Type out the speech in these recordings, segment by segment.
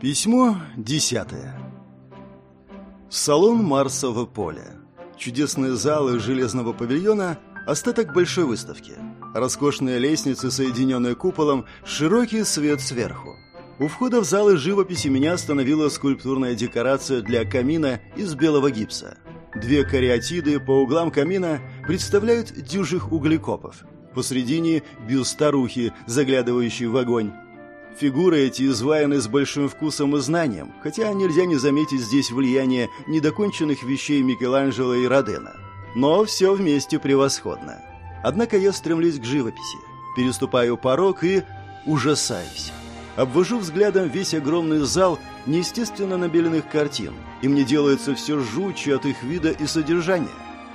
Письмо десятое. Салон Марсово поле. Чудесные залы железного павильона – остаток большой выставки. Роскошные лестницы, соединенные куполом, широкий свет сверху. У входа в залы живописи меня остановила скульптурная декорация для камина из белого гипса. Две кариатиды по углам камина представляют дюжих углекопов. Посредине бюст старухи, заглядывающий в огонь. Фигуры эти изваяны с большим вкусом и знанием, хотя нельзя не заметить здесь влияние недоконченных вещей Микеланджело и Родена. Но все вместе превосходно. Однако я стремлюсь к живописи, переступаю порог и ужасаюсь. Обвожу взглядом весь огромный зал неестественно набеленных картин, и мне делается все жутче от их вида и содержания.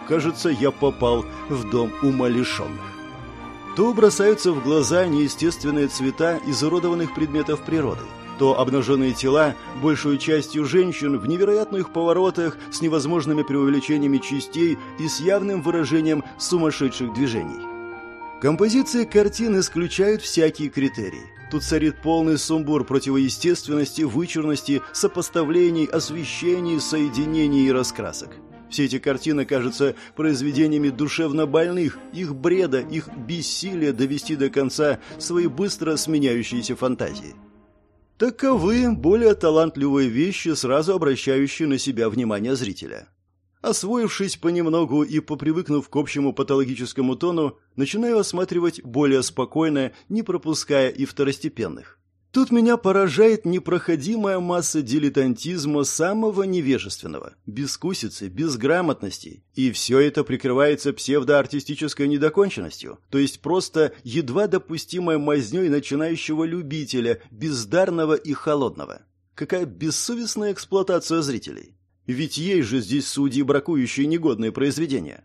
Кажется, я попал в дом умалишенных то бросаются в глаза неестественные цвета изуродованных предметов природы, то обнаженные тела, большую частью женщин, в невероятных поворотах с невозможными преувеличениями частей и с явным выражением сумасшедших движений. Композиции картин исключают всякие критерии. Тут царит полный сумбур противоестественности, вычурности, сопоставлений, освещений, соединений и раскрасок. Все эти картины кажутся произведениями душевно больных, их бреда, их бессилия довести до конца свои быстро сменяющиеся фантазии. Таковы более талантливые вещи, сразу обращающие на себя внимание зрителя. Освоившись понемногу и попривыкнув к общему патологическому тону, начинаю осматривать более спокойно, не пропуская и второстепенных. Тут меня поражает непроходимая масса дилетантизма самого невежественного, бескусицы, безграмотности, и все это прикрывается псевдоартистической недоконченностью, то есть просто едва допустимой мазнёй начинающего любителя, бездарного и холодного. Какая бессовестная эксплуатация зрителей. Ведь есть же здесь судьи, бракующие негодные произведения.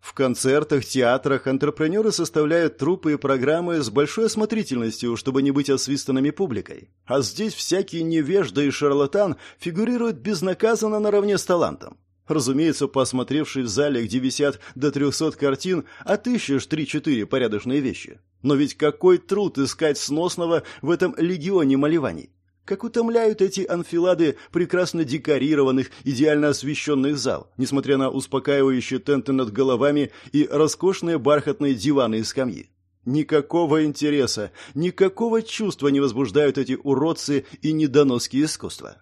В концертах, театрах антрепренеры составляют трупы и программы с большой осмотрительностью, чтобы не быть освистанными публикой. А здесь всякий невежда и шарлатан фигурируют безнаказанно наравне с талантом. Разумеется, посмотревший в зале, где висят до 300 картин, отыщешь 3-4 порядочные вещи. Но ведь какой труд искать сносного в этом легионе малеваний? Как утомляют эти анфилады прекрасно декорированных, идеально освещенных зал, несмотря на успокаивающие тенты над головами и роскошные бархатные диваны и скамьи. Никакого интереса, никакого чувства не возбуждают эти уродцы и недоноски искусства.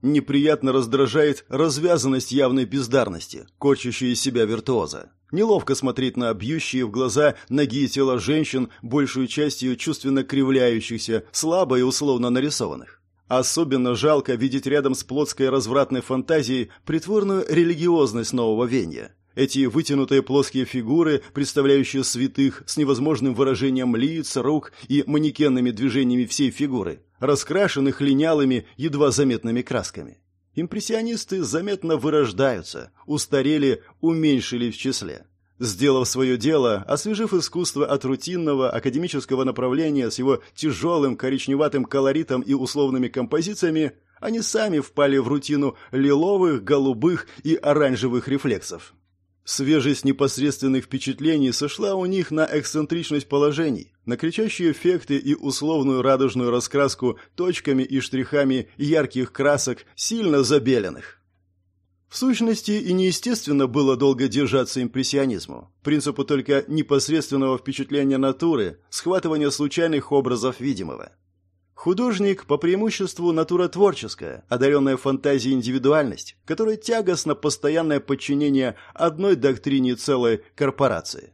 Неприятно раздражает развязанность явной бездарности, корчащая из себя виртуоза. Неловко смотреть на бьющие в глаза ноги и тела женщин, большую частью чувственно кривляющихся, слабо и условно нарисованных. Особенно жалко видеть рядом с плотской развратной фантазией притворную религиозность нового веяния. Эти вытянутые плоские фигуры, представляющие святых с невозможным выражением лиц, рук и манекенными движениями всей фигуры, раскрашенных линялыми, едва заметными красками. Импрессионисты заметно вырождаются, устарели, уменьшились в числе. Сделав свое дело, освежив искусство от рутинного академического направления с его тяжелым коричневатым колоритом и условными композициями, они сами впали в рутину лиловых, голубых и оранжевых рефлексов. Свежесть непосредственных впечатлений сошла у них на эксцентричность положений, на кричащие эффекты и условную радужную раскраску точками и штрихами ярких красок, сильно забеленных. В сущности, и неестественно было долго держаться импрессионизму, принципу только непосредственного впечатления натуры, схватывания случайных образов видимого. Художник по преимуществу натура творческая, одаренная фантазией индивидуальность, которой тягостно постоянное подчинение одной доктрине целой корпорации.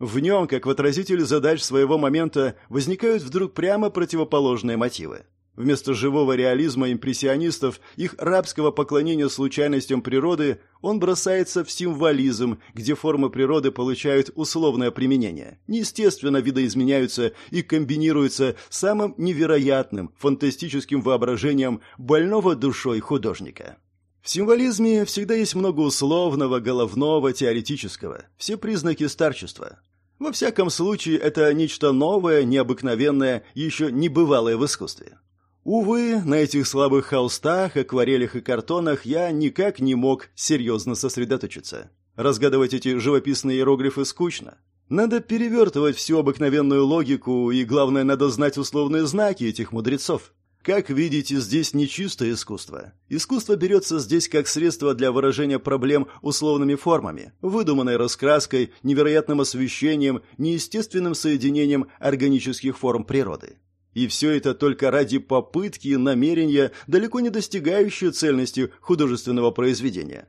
В нем, как в отразителе задач своего момента, возникают вдруг прямо противоположные мотивы. Вместо живого реализма импрессионистов, их рабского поклонения случайностям природы, он бросается в символизм, где формы природы получают условное применение, неестественно видоизменяются и комбинируются самым невероятным, фантастическим воображением больного душой художника. В символизме всегда есть много условного, головного, теоретического, все признаки старчества. Во всяком случае, это нечто новое, необыкновенное, еще небывалое в искусстве. Увы, на этих слабых холстах, акварелях и картонах я никак не мог серьезно сосредоточиться. Разгадывать эти живописные иероглифы скучно. Надо перевертывать всю обыкновенную логику, и, главное, надо знать условные знаки этих мудрецов. Как видите, здесь не чистое искусство. Искусство берется здесь как средство для выражения проблем условными формами, выдуманной раскраской, невероятным освещением, неестественным соединением органических форм природы. И все это только ради попытки и намерения, далеко не достигающие цельности художественного произведения.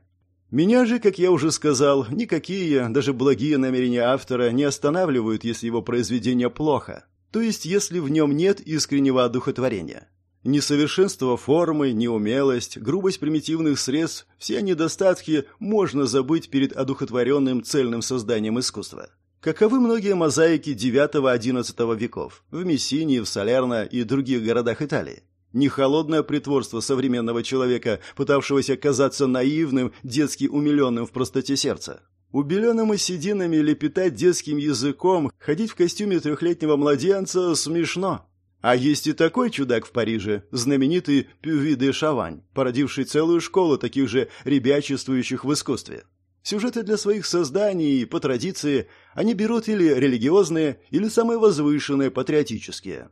Меня же, как я уже сказал, никакие, даже благие намерения автора не останавливают, если его произведение плохо, то есть если в нем нет искреннего одухотворения. Несовершенство формы, неумелость, грубость примитивных средств – все недостатки можно забыть перед одухотворенным цельным созданием искусства. Каковы многие мозаики IX-XI веков в Мессинии, в Салерно и других городах Италии. Не холодное притворство современного человека, пытавшегося казаться наивным, детски умиленным в простоте сердца. Убеленным и сединами лепетать детским языком, ходить в костюме трехлетнего младенца смешно. А есть и такой чудак в Париже, знаменитый Пюви де Шавань, породивший целую школу таких же ребячествующих в искусстве. Сюжеты для своих созданий, по традиции, они берут или религиозные, или самые возвышенные, патриотические.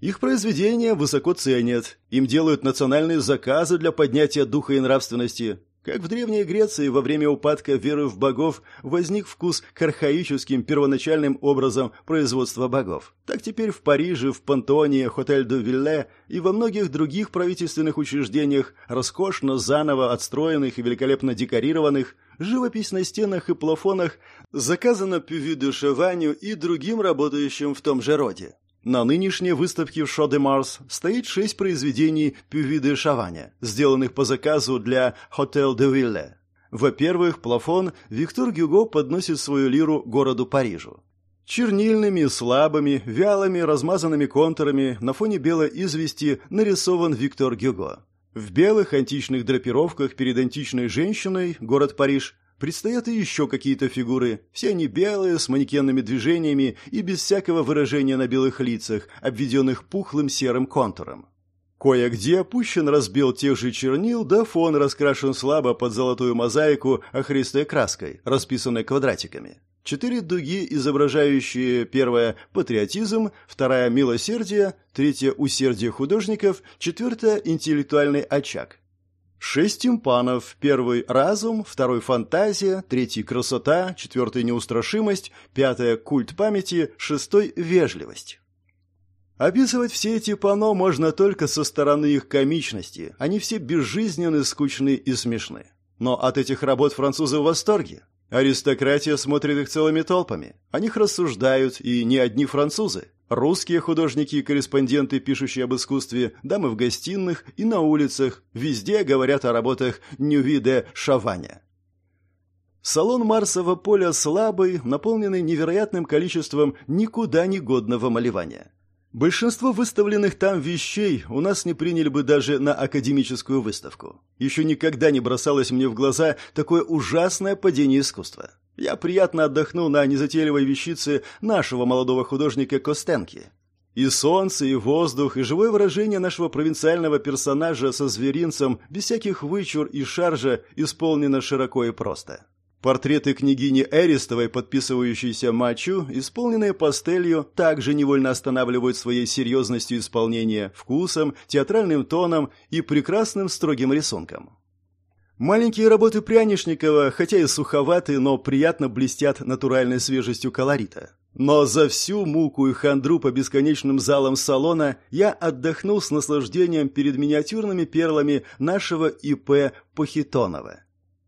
Их произведения высоко ценят, им делают национальные заказы для поднятия духа и нравственности. Как в Древней Греции во время упадка веры в богов возник вкус к архаическим первоначальным образом производства богов, так теперь в Париже, в Пантоне, Хотель де Вилле и во многих других правительственных учреждениях, роскошно заново отстроенных и великолепно декорированных, живопись на стенах и плафонах заказана Пюви де Шеваню и другим работающим в том же роде. На нынешней выставке в Шо-де-Марс стоит шесть произведений Пюви де Шаваня, сделанных по заказу для Хотел де Вилле. Во-первых, плафон Виктор Гюго подносит свою лиру городу Парижу. Чернильными, слабыми, вялыми, размазанными контурами на фоне белой извести нарисован Виктор Гюго. В белых античных драпировках перед античной женщиной, город Париж, Предстоят и еще какие-то фигуры. Все они белые, с манекенными движениями и без всякого выражения на белых лицах, обведенных пухлым серым контуром. Кое-где опущен разбил тех же чернил, да фон раскрашен слабо под золотую мозаику охристой краской, расписанной квадратиками. Четыре дуги, изображающие первая – патриотизм, вторая – милосердие, третья – усердие художников, четвертая – интеллектуальный очаг. Шесть тимпанов. Первый – разум, второй – фантазия, третий – красота, четвертый – неустрашимость, пятое – культ памяти, шестой – вежливость. Описывать все эти панно можно только со стороны их комичности. Они все безжизненны, скучны и смешны. Но от этих работ французы в восторге. Аристократия смотрит их целыми толпами. О них рассуждают и не одни французы. Русские художники и корреспонденты, пишущие об искусстве, дамы в гостиных и на улицах, везде говорят о работах Нювиде Шаваня. Салон Марсового поля слабый, наполненный невероятным количеством никуда не годного малевания. Большинство выставленных там вещей у нас не приняли бы даже на академическую выставку. Еще никогда не бросалось мне в глаза такое ужасное падение искусства. Я приятно отдохнул на незатейливой вещице нашего молодого художника Костенки. И солнце, и воздух, и живое выражение нашего провинциального персонажа со зверинцем, без всяких вычур и шаржа, исполнено широко и просто. Портреты княгини Эристовой, подписывающиеся Мачу, исполненные пастелью, также невольно останавливают своей серьезностью исполнения, вкусом, театральным тоном и прекрасным строгим рисунком. Маленькие работы Прянишникова, хотя и суховаты, но приятно блестят натуральной свежестью колорита. Но за всю муку и хандру по бесконечным залам салона я отдохнул с наслаждением перед миниатюрными перлами нашего ИП Похитонова.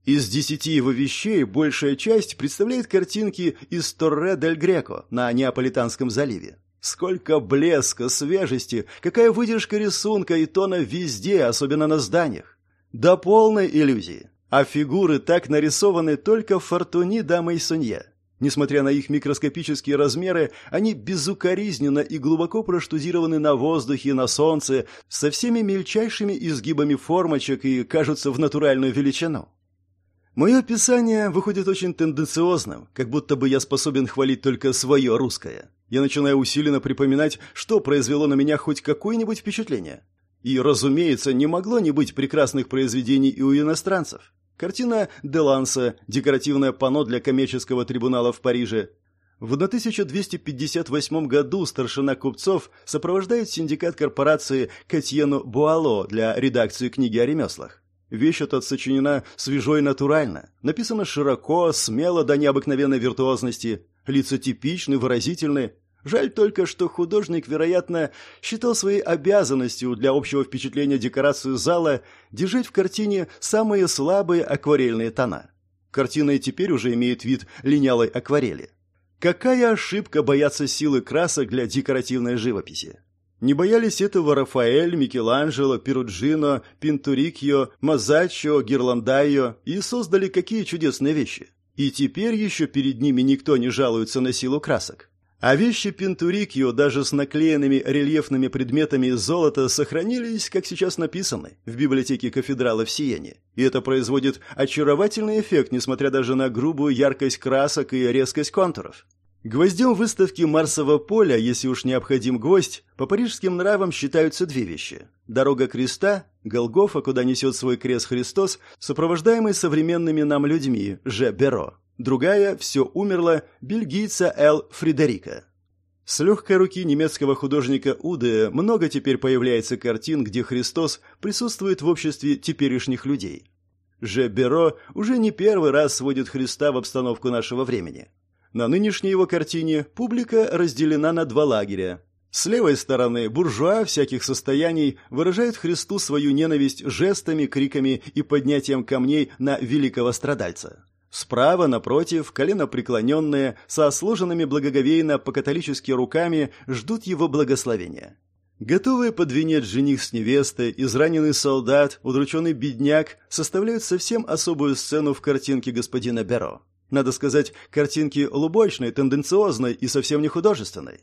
Из десяти его вещей большая часть представляет картинки из Торре дель Греко на Неаполитанском заливе. Сколько блеска, свежести, какая выдержка рисунка и тона везде, особенно на зданиях. До полной иллюзии. А фигуры так нарисованы только в Фортуни да Мейсонье. Несмотря на их микроскопические размеры, они безукоризненно и глубоко проштудированы на воздухе, на солнце, со всеми мельчайшими изгибами формочек и кажутся в натуральную величину. Мое описание выходит очень тенденциозным, как будто бы я способен хвалить только свое русское. Я начинаю усиленно припоминать, что произвело на меня хоть какое-нибудь впечатление. И, разумеется, не могло не быть прекрасных произведений и у иностранцев. Картина Деланса, декоративное панно для коммерческого трибунала в Париже. В 1258 году старшина купцов сопровождает синдикат корпорации Катьену Буало для редакции книги о ремеслах. Вещь эта сочинена свежо и натурально, написана широко, смело до необыкновенной виртуозности, лица типичны, выразительны. Жаль только, что художник, вероятно, считал своей обязанностью для общего впечатления декорацию зала держать в картине самые слабые акварельные тона. Картина и теперь уже имеет вид линялой акварели. Какая ошибка бояться силы красок для декоративной живописи? Не боялись этого Рафаэль, Микеланджело, Перуджино, Пинтурикьо, Мазаччо, Гирландайо и создали какие чудесные вещи. И теперь еще перед ними никто не жалуется на силу красок. А вещи Пинтурикьо даже с наклеенными рельефными предметами из золота сохранились, как сейчас написаны, в библиотеке кафедрала в Сиене. И это производит очаровательный эффект, несмотря даже на грубую яркость красок и резкость контуров. Гвоздем выставки Марсового поля, если уж необходим гвоздь, по парижским нравам считаются две вещи. Дорога креста, Голгофа, куда несет свой крест Христос, сопровождаемый современными нам людьми, Ж. Беро. Другая «Все умерло» бельгийца Л. Фредерика. С легкой руки немецкого художника Уде много теперь появляется картин, где Христос присутствует в обществе теперешних людей. Ж. Беро уже не первый раз сводит Христа в обстановку нашего времени. На нынешней его картине публика разделена на два лагеря. С левой стороны буржуа всяких состояний выражают Христу свою ненависть жестами, криками и поднятием камней на великого страдальца. Справа, напротив, колено преклоненные, со сложенными благоговейно по-католически руками, ждут его благословения. Готовые под венец жених с невестой, израненный солдат, удрученный бедняк составляют совсем особую сцену в картинке господина Беро. Надо сказать, картинки лубочной, тенденциозной и совсем не художественной.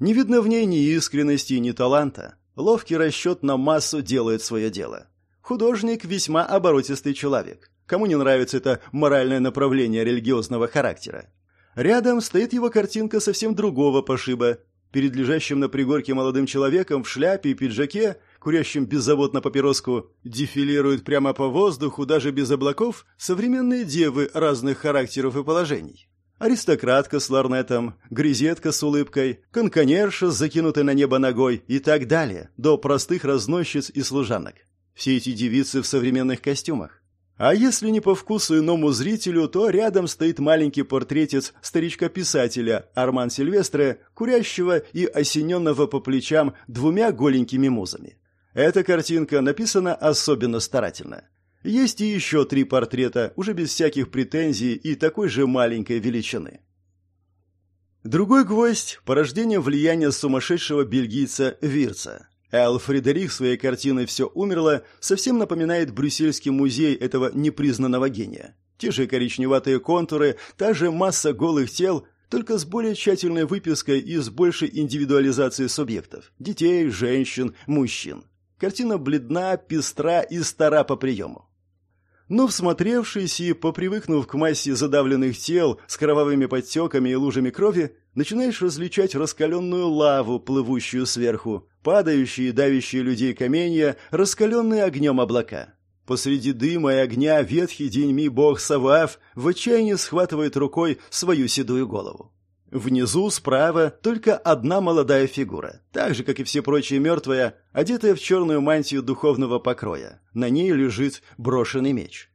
Не видно в ней ни искренности, ни таланта. Ловкий расчет на массу делает свое дело. Художник весьма оборотистый человек. Кому не нравится это моральное направление религиозного характера? Рядом стоит его картинка совсем другого пошиба. Перед лежащим на пригорке молодым человеком в шляпе и пиджаке курящим беззаботно папироску, дефилируют прямо по воздуху, даже без облаков, современные девы разных характеров и положений. Аристократка с ларнетом, грезетка с улыбкой, конконерша с закинутой на небо ногой и так далее, до простых разносчиц и служанок. Все эти девицы в современных костюмах. А если не по вкусу иному зрителю, то рядом стоит маленький портретец старичка-писателя Арман Сильвестре, курящего и осененного по плечам двумя голенькими музами. Эта картинка написана особенно старательно. Есть и еще три портрета, уже без всяких претензий и такой же маленькой величины. Другой гвоздь – порождение влияния сумасшедшего бельгийца Вирца. Эл Фредерик своей картиной «Все умерло» совсем напоминает Брюссельский музей этого непризнанного гения. Те же коричневатые контуры, та же масса голых тел, только с более тщательной выпиской и с большей индивидуализацией субъектов – детей, женщин, мужчин. Картина бледна, пестра и стара по приему. Но всмотревшись и попривыкнув к массе задавленных тел с кровавыми подтеками и лужами крови, начинаешь различать раскаленную лаву, плывущую сверху, падающие и давящие людей каменья, раскаленные огнем облака. Посреди дыма и огня ветхий деньми бог Саваав в отчаянии схватывает рукой свою седую голову. Внизу, справа, только одна молодая фигура, так же, как и все прочие мертвые, одетая в черную мантию духовного покроя. На ней лежит брошенный меч.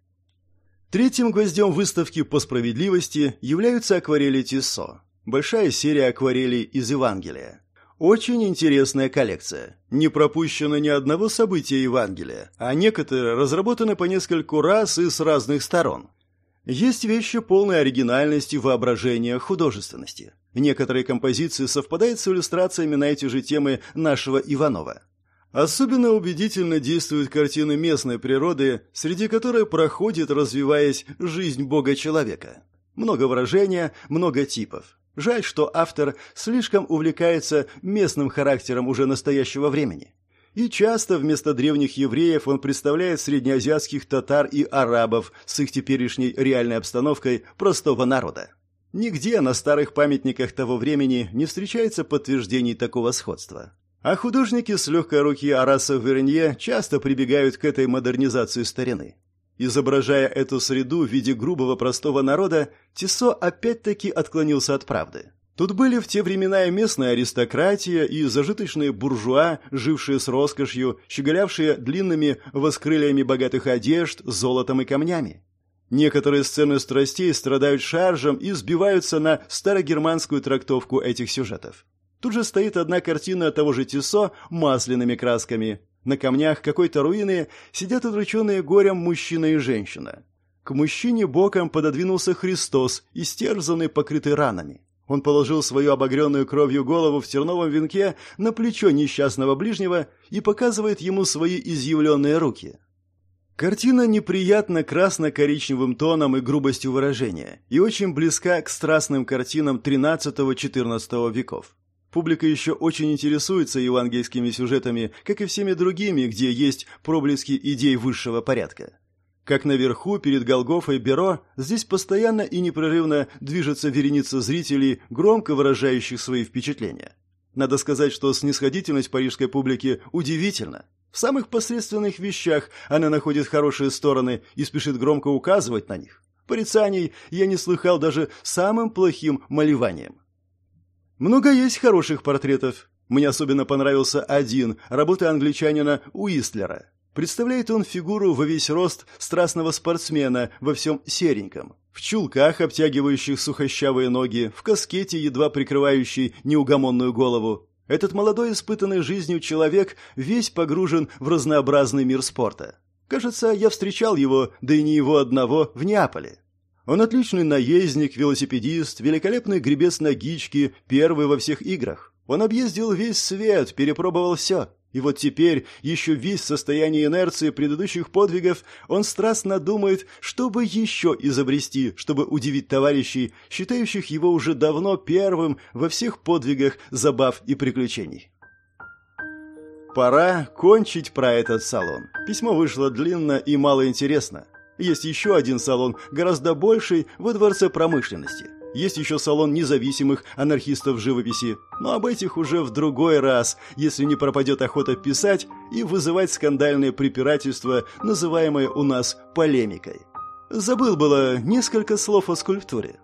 Третьим гвоздем выставки по справедливости являются акварели Тиссо. Большая серия акварелей из Евангелия. Очень интересная коллекция. Не пропущено ни одного события Евангелия, а некоторые разработаны по нескольку раз и с разных сторон. Есть вещи полной оригинальности, воображения, художественности. Некоторые композиции совпадают с иллюстрациями на эти же темы нашего Иванова. Особенно убедительно действуют картины местной природы, среди которой проходит, развиваясь, жизнь Бога-человека. Много выражения, много типов. Жаль, что автор слишком увлекается местным характером уже настоящего времени. И часто вместо древних евреев он представляет среднеазиатских татар и арабов с их теперешней реальной обстановкой простого народа. Нигде на старых памятниках того времени не встречается подтверждений такого сходства. А художники с легкой руки Араса Вернье часто прибегают к этой модернизации старины. Изображая эту среду в виде грубого простого народа, Тисо опять-таки отклонился от правды. Тут были в те времена и местная аристократия, и зажиточные буржуа, жившие с роскошью, щеголявшие длинными воскрыльями богатых одежд, золотом и камнями. Некоторые сцены страстей страдают шаржем и сбиваются на старогерманскую трактовку этих сюжетов. Тут же стоит одна картина того же Тисо масляными красками. На камнях какой-то руины сидят удрученные горем мужчина и женщина. К мужчине боком пододвинулся Христос, истерзанный, покрытый ранами. Он положил свою обогренную кровью голову в терновом венке на плечо несчастного ближнего и показывает ему свои изъявленные руки. Картина неприятна красно-коричневым тоном и грубостью выражения и очень близка к страстным картинам XIII-XIV веков. Публика еще очень интересуется евангельскими сюжетами, как и всеми другими, где есть проблески идей высшего порядка. Как наверху, перед Голгофой Беро, здесь постоянно и непрерывно движется вереница зрителей, громко выражающих свои впечатления. Надо сказать, что снисходительность парижской публики удивительна. В самых посредственных вещах она находит хорошие стороны и спешит громко указывать на них. Порицаний я не слыхал даже самым плохим малеванием. Много есть хороших портретов. Мне особенно понравился один, работы англичанина Уистлера. Представляет он фигуру во весь рост страстного спортсмена во всем сереньком, в чулках, обтягивающих сухощавые ноги, в каскете, едва прикрывающей неугомонную голову. Этот молодой, испытанный жизнью человек весь погружен в разнообразный мир спорта. Кажется, я встречал его, да и не его одного, в Неаполе. Он отличный наездник, велосипедист, великолепный гребец на гичке, первый во всех играх. Он объездил весь свет, перепробовал все. И вот теперь, еще весь в состоянии инерции предыдущих подвигов, он страстно думает, чтобы еще изобрести, чтобы удивить товарищей, считающих его уже давно первым во всех подвигах забав и приключений. Пора кончить про этот салон. Письмо вышло длинно и малоинтересно. Есть еще один салон, гораздо больший, во Дворце промышленности. Есть еще салон независимых анархистов живописи, но об этих уже в другой раз, если не пропадет охота писать и вызывать скандальные препирательства, называемые у нас полемикой. Забыл было несколько слов о скульптуре.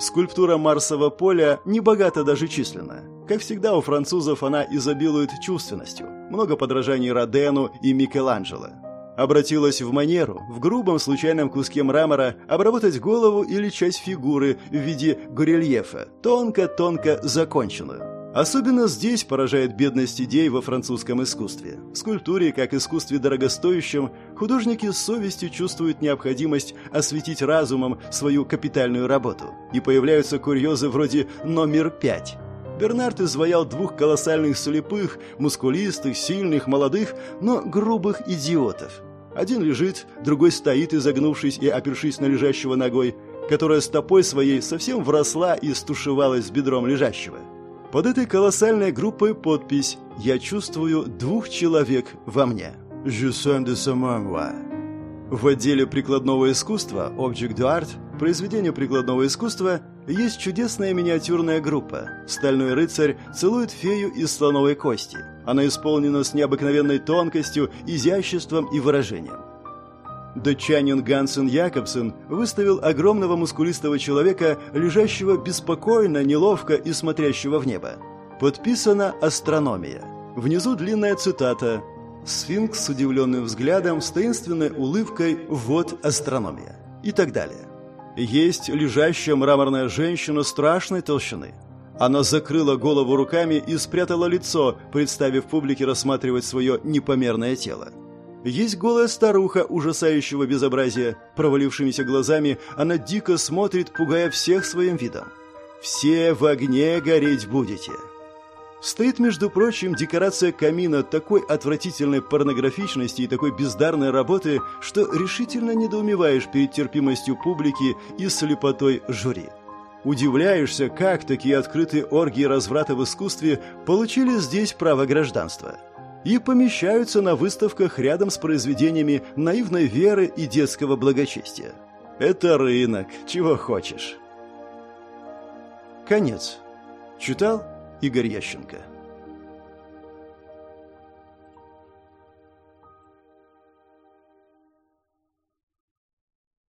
Скульптура Марсового поля не богата даже численно. Как всегда у французов она изобилует чувственностью. Много подражаний Родену и Микеланджело обратилась в манеру, в грубом случайном куске мрамора, обработать голову или часть фигуры в виде горельефа, тонко-тонко законченную. Особенно здесь поражает бедность идей во французском искусстве. В скульптуре, как искусстве дорогостоящем, художники с совестью чувствуют необходимость осветить разумом свою капитальную работу. И появляются курьезы вроде «Номер пять». Бернард изваял двух колоссальных слепых, мускулистых, сильных, молодых, но грубых идиотов, один лежит, другой стоит, изогнувшись и опершись на лежащего ногой, которая стопой своей совсем вросла и стушевалась с бедром лежащего. Под этой колоссальной группой подпись «Я чувствую двух человек во мне». «Je sens de ce moi». В отделе прикладного искусства Object Art, произведение прикладного искусства, есть чудесная миниатюрная группа. Стальной рыцарь целует фею из слоновой кости. Она исполнена с необыкновенной тонкостью, изяществом и выражением. Датчанин Гансен Якобсен выставил огромного мускулистого человека, лежащего беспокойно, неловко и смотрящего в небо. Подписана «Астрономия». Внизу длинная цитата Сфинкс с удивленным взглядом, с таинственной улыбкой «Вот астрономия» и так далее. Есть лежащая мраморная женщина страшной толщины. Она закрыла голову руками и спрятала лицо, представив публике рассматривать свое непомерное тело. Есть голая старуха ужасающего безобразия. Провалившимися глазами она дико смотрит, пугая всех своим видом. «Все в огне гореть будете!» Стоит, между прочим, декорация камина такой отвратительной порнографичности и такой бездарной работы, что решительно недоумеваешь перед терпимостью публики и слепотой жюри. Удивляешься, как такие открытые оргии разврата в искусстве получили здесь право гражданства. И помещаются на выставках рядом с произведениями наивной веры и детского благочестия. Это рынок, чего хочешь. Конец. Читал Игорь Ященко